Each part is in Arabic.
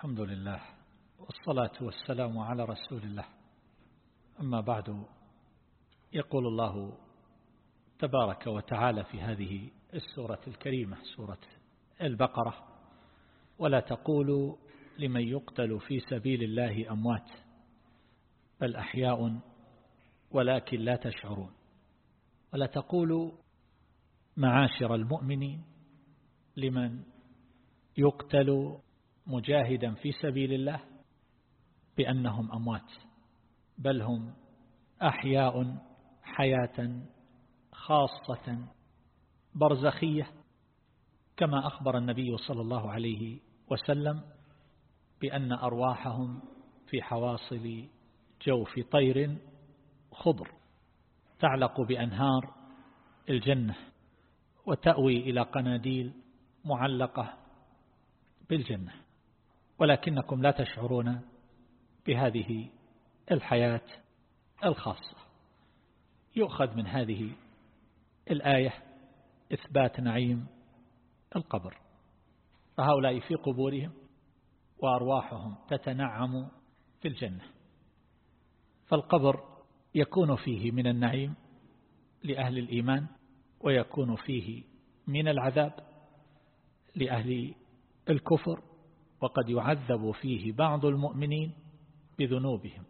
الحمد لله والصلاة والسلام على رسول الله. أما بعد يقول الله تبارك وتعالى في هذه السورة الكريمة سورة البقرة ولا تقولوا لمن يقتل في سبيل الله أموات بل أحياء ولكن لا تشعرون. ولا تقولوا معاشر المؤمنين لمن يقتل مجاهدا في سبيل الله بأنهم أموات بل هم أحياء حياة خاصة برزخية كما أخبر النبي صلى الله عليه وسلم بأن أرواحهم في حواصل جوف طير خضر تعلق بأنهار الجنة وتأوي إلى قناديل معلقة بالجنة. ولكنكم لا تشعرون بهذه الحياة الخاصة. يؤخذ من هذه الآية إثبات نعيم القبر. فهؤلاء في قبورهم وأرواحهم تتنعم في الجنة. فالقبر يكون فيه من النعيم لأهل الإيمان ويكون فيه من العذاب لأهل الكفر وقد يعذب فيه بعض المؤمنين بذنوبهم.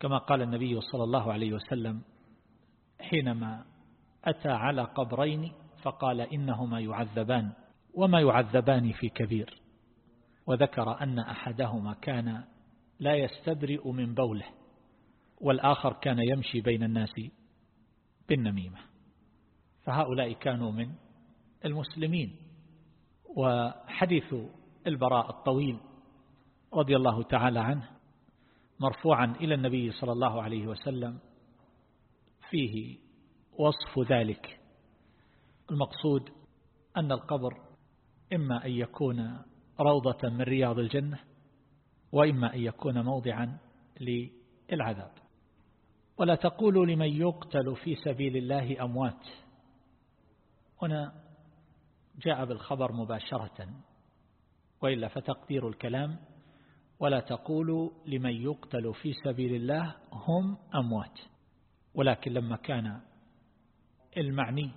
كما قال النبي صلى الله عليه وسلم حينما أتى على قبرين فقال إنهما يعذبان وما يعذبان في كبير. وذكر أن أحدهما كان لا يستبرئ من بوله والآخر كان يمشي بين الناس بالنميمة. فهؤلاء كانوا من المسلمين. وحديث البراء الطويل رضي الله تعالى عنه مرفوعا إلى النبي صلى الله عليه وسلم فيه وصف ذلك. المقصود أن القبر إما أن يكون روضة من رياض الجنة وإما أن يكون موضعا للعذاب. ولا تقولوا لمن يقتل في سبيل الله أموات. هنا جاء بالخبر مباشرة. وإلا فتقدير الكلام. ولا تقولوا لمن يقتل في سبيل الله هم أموات. ولكن لما كان المعني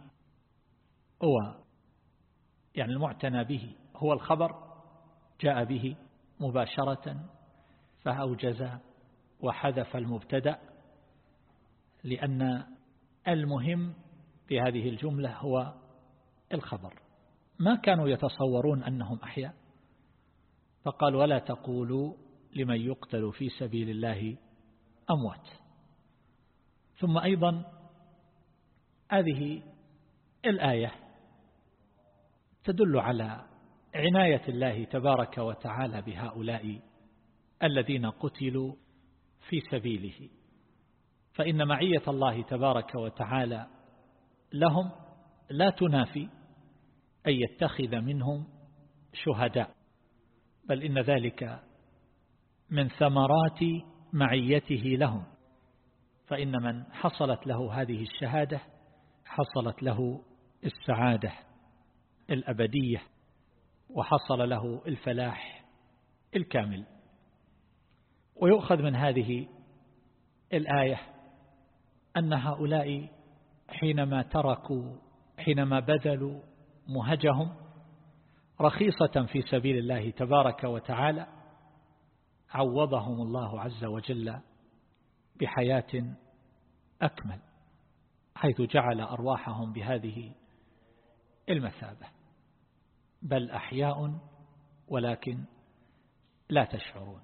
هو يعني المعتنى به هو الخبر جاء به مباشرة فأوجز وحذف المبتدأ لأن المهم في هذه الجملة هو الخبر. ما كانوا يتصورون أنهم أحياء. فقال ولا تقولوا لمن يقتل في سبيل الله أموات. ثم أيضا هذه الآية تدل على عناية الله تبارك وتعالى بهؤلاء الذين قتلوا في سبيله. فإن معية الله تبارك وتعالى لهم لا تنافي أن يتخذ منهم شهداء. بل إن ذلك من ثمرات معيته لهم. فإن من حصلت له هذه الشهادة حصلت له السعادة الأبدية وحصل له الفلاح الكامل. ويؤخذ من هذه الآية أن هؤلاء حينما تركوا حينما بذلوا مهجهم رخيصة في سبيل الله تبارك وتعالى عوضهم الله عز وجل بحياة أكمل حيث جعل أرواحهم بهذه المثابة. بل أحياء ولكن لا تشعرون.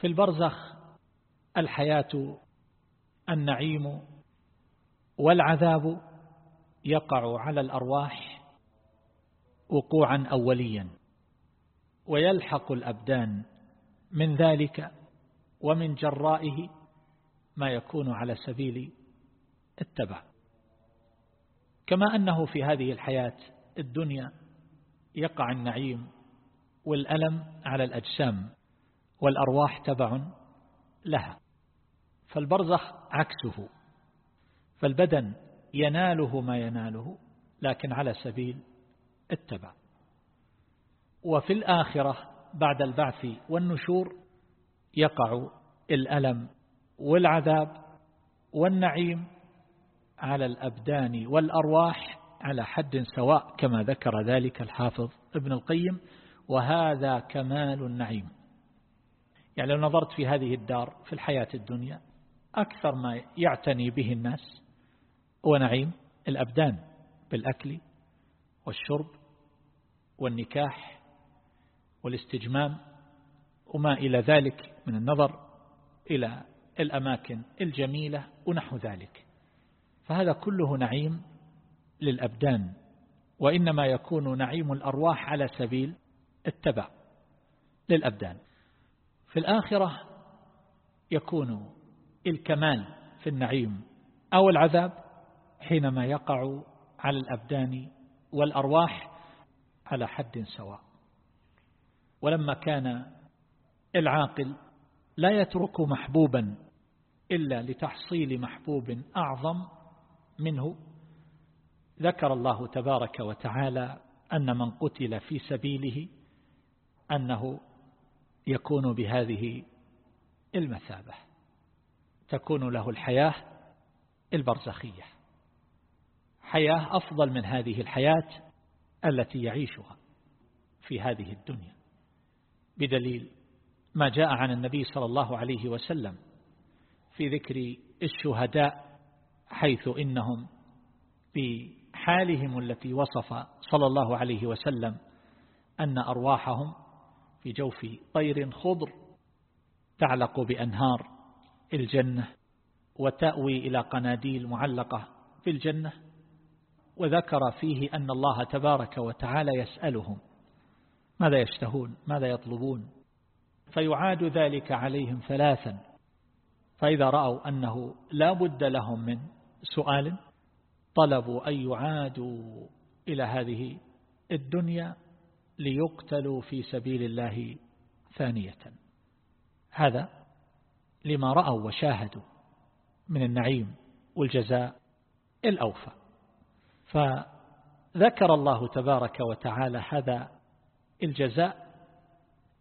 في البرزخ الحياة النعيم والعذاب يقع على الأرواح وقوعا أوليا ويلحق الأبدان من ذلك ومن جرائه ما يكون على سبيل التبع. كما أنه في هذه الحياة الدنيا يقع النعيم والألم على الأجسام والأرواح تبع لها. فالبرزخ عكسه فالبدن يناله ما يناله لكن على سبيل التبع وفي الآخرة بعد البعث والنشور يقع الألم والعذاب والنعيم على الأبدان والأرواح على حد سواء كما ذكر ذلك الحافظ ابن القيم وهذا كمال النعيم. يعني لو نظرت في هذه الدار في الحياة الدنيا أكثر ما يعتني به الناس هو نعيم الأبدان بالأكل والشرب والنكاح والاستجمام وما إلى ذلك من النظر إلى الأماكن الجميلة ونحو ذلك. فهذا كله نعيم للأبدان وإنما يكون نعيم الأرواح على سبيل التبع للأبدان. في الآخرة يكون الكمال في النعيم أو العذاب حينما يقع على الأبدان والأرواح على حد سواء. ولما كان العاقل لا يترك محبوبا إلا لتحصيل محبوب أعظم منه ذكر الله تبارك وتعالى أن من قتل في سبيله أنه يكون بهذه المثابة تكون له الحياة البرزخية. حياة أفضل من هذه الحياة التي يعيشها في هذه الدنيا. بدليل ما جاء عن النبي صلى الله عليه وسلم في ذكر الشهداء حيث إنهم بحالهم التي وصف صلى الله عليه وسلم أن أرواحهم في جوف طير خضر تعلق بأنهار الجنة وتأوي إلى قناديل معلقة في الجنة. وذكر فيه أن الله تبارك وتعالى يسألهم ماذا يشتهون ماذا يطلبون. فيعاد ذلك عليهم ثلاثا. فإذا رأوا أنه لا بد لهم من سؤال طلبوا أن يعادوا إلى هذه الدنيا ليقتلوا في سبيل الله ثانية. هذا لما رأوا وشاهدوا من النعيم والجزاء الأوفى. فذكر الله تبارك وتعالى هذا الجزاء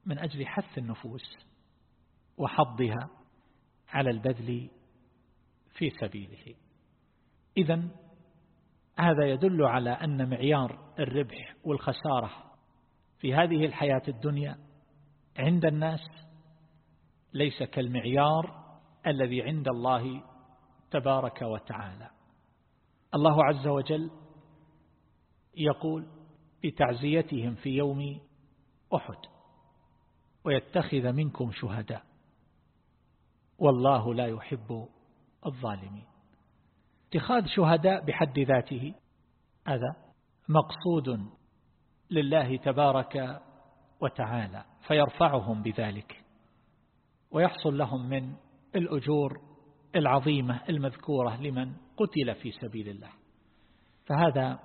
من أجل حث النفوس وحضها على البذل في سبيله. إذا هذا يدل على أن معيار الربح والخسارة في هذه الحياة الدنيا عند الناس ليس كالمعيار الذي عند الله تبارك وتعالى. الله عز وجل يقول بتعزيتهم في يوم أحد ويتخذ منكم شهداء. والله لا يحب الظالمين. اتخاذ شهداء بحد ذاته هذا مقصود لله تبارك وتعالى فيرفعهم بذلك ويحصل لهم من الأجور العظيمة المذكورة لمن قتل في سبيل الله. فهذا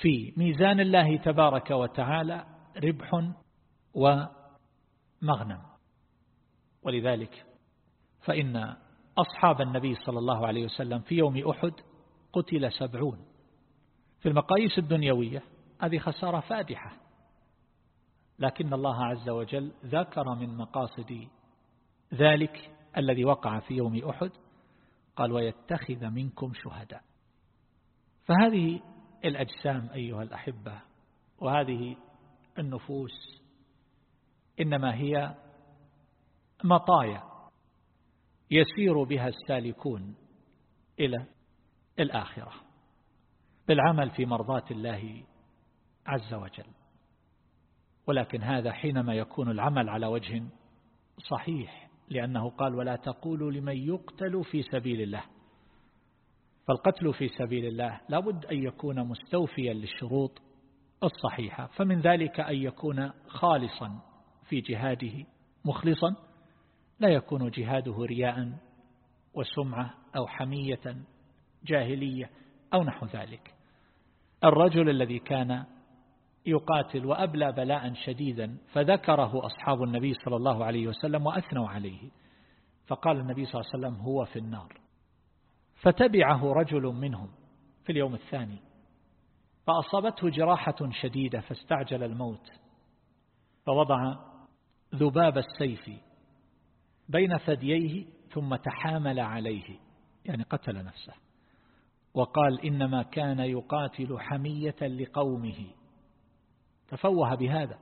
في ميزان الله تبارك وتعالى ربح ومغنم. ولذلك فإن أصحاب النبي صلى الله عليه وسلم في يوم أحد قتل سبعون. في المقاييس الدنيوية هذه خسارة فادحة. لكن الله عز وجل ذكر من مقاصد ذلك الذي وقع في يوم أحد قال ويتخذ منكم شهداء. فهذه الأجسام أيها الأحبة وهذه النفوس إنما هي مطايا يسير بها السالكون إلى الآخرة. بالعمل في مرضاة الله عز وجل. ولكن هذا حينما يكون العمل على وجه صحيح لأنه قال ولا تقولوا لمن يقتل في سبيل الله. فالقتل في سبيل الله لابد أن يكون مستوفيا للشروط الصحيحة فمن ذلك أن يكون خالصا في جهاده مخلصا لا يكون جهاده رياء وسمعة أو حمية جاهلية أو نحو ذلك. الرجل الذي كان يقاتل وأبلى بلاء شديدا فذكره أصحاب النبي صلى الله عليه وسلم وأثنوا عليه فقال النبي صلى الله عليه وسلم هو في النار. فتبعه رجل منهم في اليوم الثاني فأصابته جراحة شديدة فاستعجل الموت فوضع ذباب السيف بين ثدييه ثم تحامل عليه يعني قتل نفسه وقال إنما كان يقاتل حمية لقومه تفوه بهذا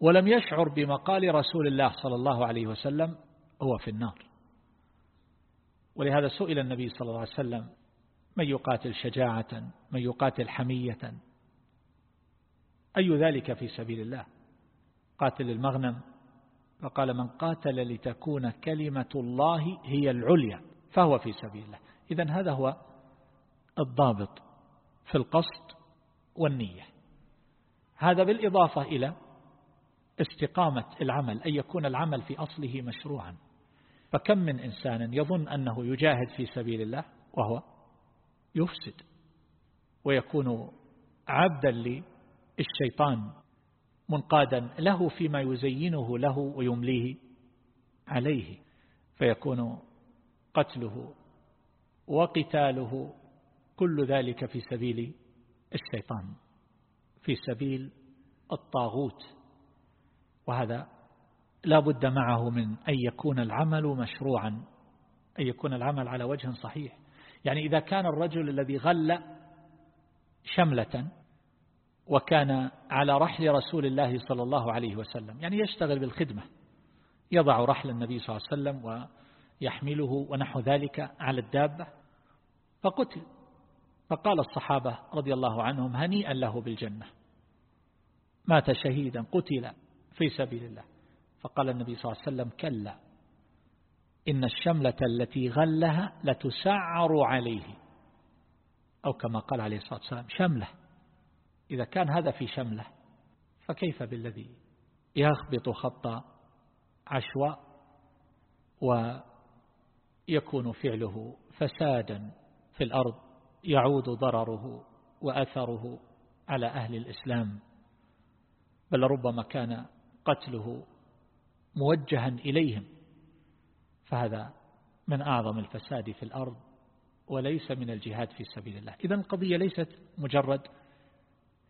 ولم يشعر بمقال رسول الله صلى الله عليه وسلم هو في النار. ولهذا سئل النبي صلى الله عليه وسلم من يقاتل شجاعة؟ من يقاتل حمية؟ أي ذلك في سبيل الله؟ قاتل المغنم؟ فقال من قاتل لتكون كلمة الله هي العليا فهو في سبيل الله. إذا هذا هو الضابط في القصد والنية. هذا بالإضافة إلى استقامة العمل أن يكون العمل في أصله مشروعا. فكم من إنسان يظن أنه يجاهد في سبيل الله وهو يفسد ويكون عبدا للشيطان منقادا له فيما يزينه له ويمليه عليه فيكون قتله وقتاله كل ذلك في سبيل الشيطان في سبيل الطاغوت وهذا لا بد معه من أن يكون العمل مشروعا أن يكون العمل على وجه صحيح. يعني إذا كان الرجل الذي غل شملة وكان على رحل رسول الله صلى الله عليه وسلم يعني يشتغل بالخدمة يضع رحل النبي صلى الله عليه وسلم ويحمله ونحو ذلك على الدابة فقتل. فقال الصحابة رضي الله عنهم هنيئا له بالجنة. مات شهيدا قتل في سبيل الله. فقال النبي صلى الله عليه وسلم كلا إن الشملة التي غلها لتسعر عليه. أو كما قال عليه الصلاة والسلام شملة. إذا كان هذا في شملة فكيف بالذي يخبط خط عشواء ويكون فعله فسادا في الأرض يعود ضرره وأثره على أهل الإسلام؟ بل ربما كان قتله موجها إليهم. فهذا من أعظم الفساد في الأرض وليس من الجهاد في سبيل الله. إذا القضية ليست مجرد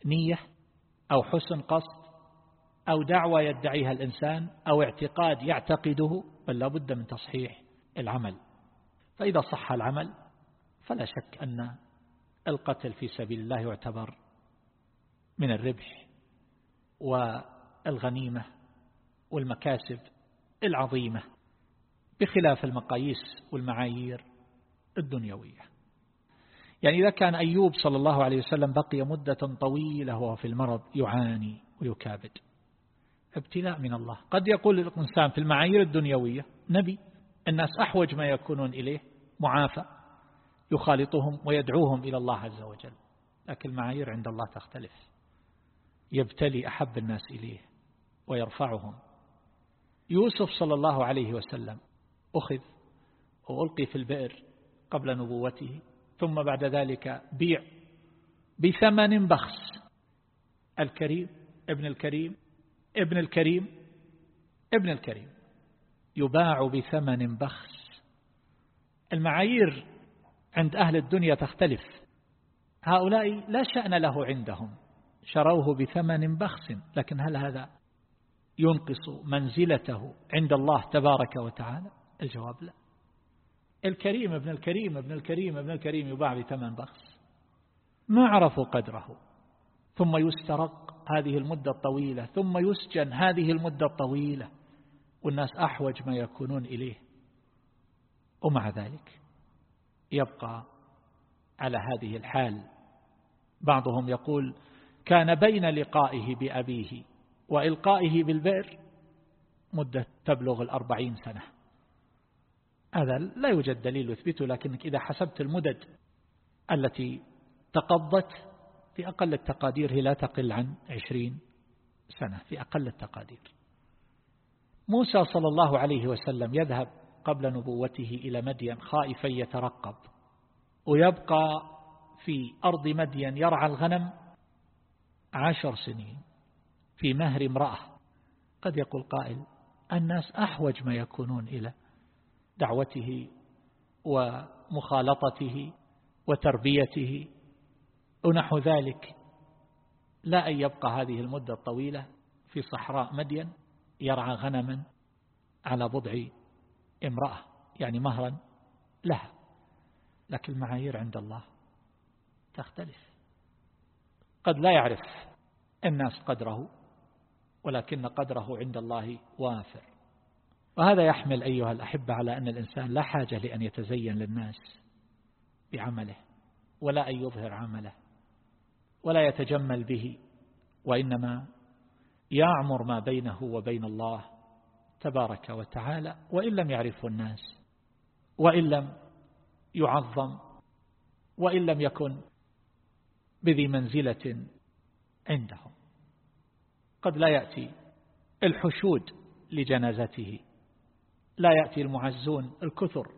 نية أو حسن قصد أو دعوة يدعيها الإنسان أو اعتقاد يعتقده بل لابد من تصحيح العمل. فإذا صح العمل فلا شك أن القتل في سبيل الله يعتبر من الربح والغنيمة والمكاسب العظيمة بخلاف المقاييس والمعايير الدنيوية. يعني إذا كان أيوب صلى الله عليه وسلم بقي مدة طويلة وهو في المرض يعاني ويكابد. ابتلاء من الله. قد يقول الإنسان في المعايير الدنيوية نبي الناس أحوج ما يكونون إليه معافى يخالطهم ويدعوهم إلى الله عز وجل. لكن المعايير عند الله تختلف. يبتلي أحب الناس إليه ويرفعهم. يوسف صلى الله عليه وسلم أخذ وألقي في البئر قبل نبوته ثم بعد ذلك بيع بثمن بخس. الكريم ابن الكريم ابن الكريم ابن الكريم. يباع بثمن بخس. المعايير عند أهل الدنيا تختلف. هؤلاء لا شأن له عندهم. شروه بثمن بخس لكن هل هذا ينقص منزلته عند الله تبارك وتعالى؟ الجواب لا. الكريم ابن الكريم ابن الكريم ابن الكريم يباع بثمن بخس. ما عرفوا قدره. ثم يسترق هذه المدة الطويلة ثم يسجن هذه المدة الطويلة. والناس أحوج ما يكونون إليه. ومع ذلك يبقى على هذه الحال. بعضهم يقول كان بين لقائه بأبيه وإلقائه بالبئر مدة تبلغ الأربعين سنة. هذا لا يوجد دليل يثبته لكنك إذا حسبت المدد التي تقضت في أقل التقادير هي لا تقل عن عشرين سنة في أقل التقادير. موسى صلى الله عليه وسلم يذهب قبل نبوته إلى مدين خائفا يترقب ويبقى في أرض مدين يرعى الغنم عشر سنين. في مهر امرأة. قد يقول قائل الناس أحوج ما يكونون إلى دعوته ومخالطته وتربيته. ونحو ذلك لا أن يبقى هذه المدة الطويلة في صحراء مدين يرعى غنما على بضع امرأة يعني مهرا لها. لكن المعايير عند الله تختلف. قد لا يعرف الناس قدره ولكن قدره عند الله وافر. وهذا يحمل أيها الأحبة على أن الإنسان لا حاجة لأن يتزين للناس بعمله ولا أن يظهر عمله ولا يتجمل به وإنما يعمر ما بينه وبين الله تبارك وتعالى وإن لم يعرفه الناس وإن لم يعظم وإن لم يكن بذي منزلة عندهم. قد لا يأتي الحشود لجنازته لا يأتي المعزون الكثر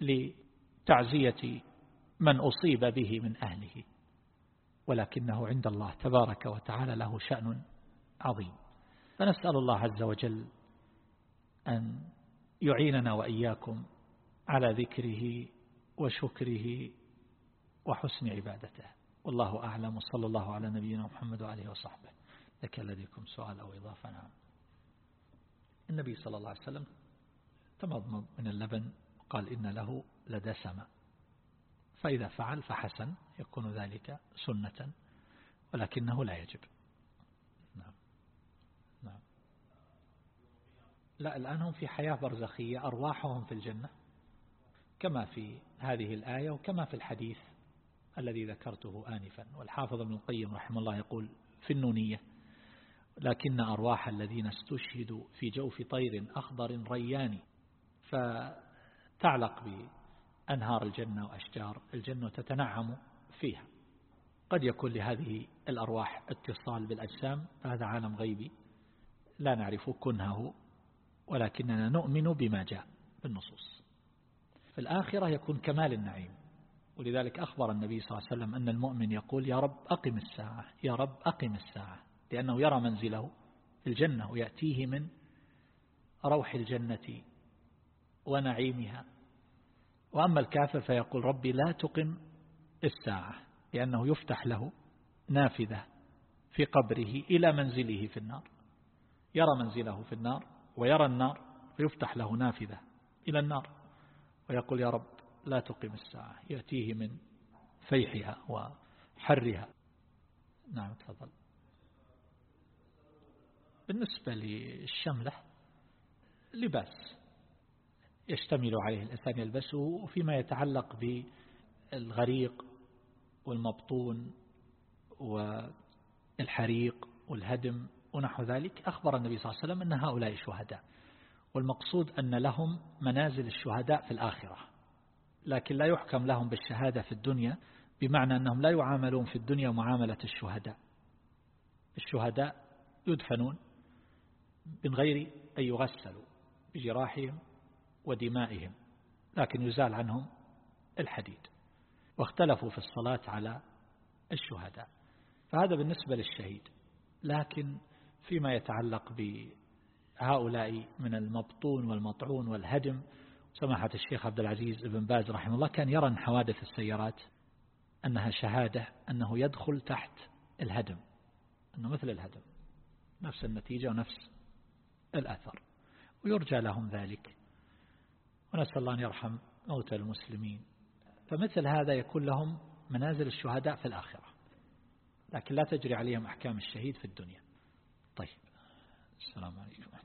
لتعزية من أصيب به من أهله ولكنه عند الله تبارك وتعالى له شأن عظيم. فنسأل الله عز وجل أن يعيننا وإياكم على ذكره وشكره وحسن عبادته. والله أعلم. وصلى الله على نبينا محمد وعليه وصحبه. لك لديكم سؤال أو إضافة. نعم. النبي صلى الله عليه وسلم تمضمض من اللبن قال إن له لدسم فإذا فعل فحسن يكون ذلك سنة ولكنه لا يجب. نعم. نعم. لا الآن هم في حياة برزخية أرواحهم في الجنة كما في هذه الآية وكما في الحديث الذي ذكرته آنفا. والحافظ ابن القيم رحمه الله يقول في النونية لكن أرواح الذين استشهدوا في جوف طير أخضر ريان فتعلق بأنهار الجنة وأشجار الجنة تتنعم فيها. قد يكون لهذه الأرواح اتصال بالأجسام هذا عالم غيبي لا نعرف كنهه ولكننا نؤمن بما جاء بالنصوص. في الآخرة يكون كمال النعيم. ولذلك أخبر النبي صلى الله عليه وسلم أن المؤمن يقول يا رب أقم الساعة يا رب أقم الساعة. لأنه يرى منزله في الجنة ويأتيه من روح الجنة ونعيمها. وأما الكافر فيقول ربي لا تقم الساعة لأنه يفتح له نافذة في قبره إلى منزله في النار. يرى منزله في النار ويرى النار فيفتح له نافذة إلى النار. ويقول يا رب لا تقم الساعة يأتيه من فيحها وحرها. نعم تفضل. بالنسبة للشملة لباس يشتمل عليه الإنسان يلبسه وفيما يتعلق بالغريق والمبطون والحريق والهدم ونحو ذلك. أخبر النبي صلى الله عليه وسلم أن هؤلاء شهداء والمقصود أن لهم منازل الشهداء في الآخرة لكن لا يحكم لهم بالشهادة في الدنيا بمعنى أنهم لا يعاملون في الدنيا معاملة الشهداء. الشهداء يدفنون من غير أن يغسلوا بجراحهم ودمائهم لكن يزال عنهم الحديد. واختلفوا في الصلاة على الشهداء. فهذا بالنسبة للشهيد. لكن فيما يتعلق بهؤلاء من المبطون والمطعون والهدم سماحة الشيخ عبد العزيز بن باز رحمه الله كان يرى أن حوادث السيارات أنها شهادة أنه يدخل تحت الهدم أنه مثل الهدم نفس النتيجة ونفس الأثر ويرجى لهم ذلك. ونسأل الله أن يرحم موتى المسلمين. فمثل هذا يكون لهم منازل الشهداء في الآخرة. لكن لا تجري عليهم أحكام الشهيد في الدنيا. طيب. السلام عليكم.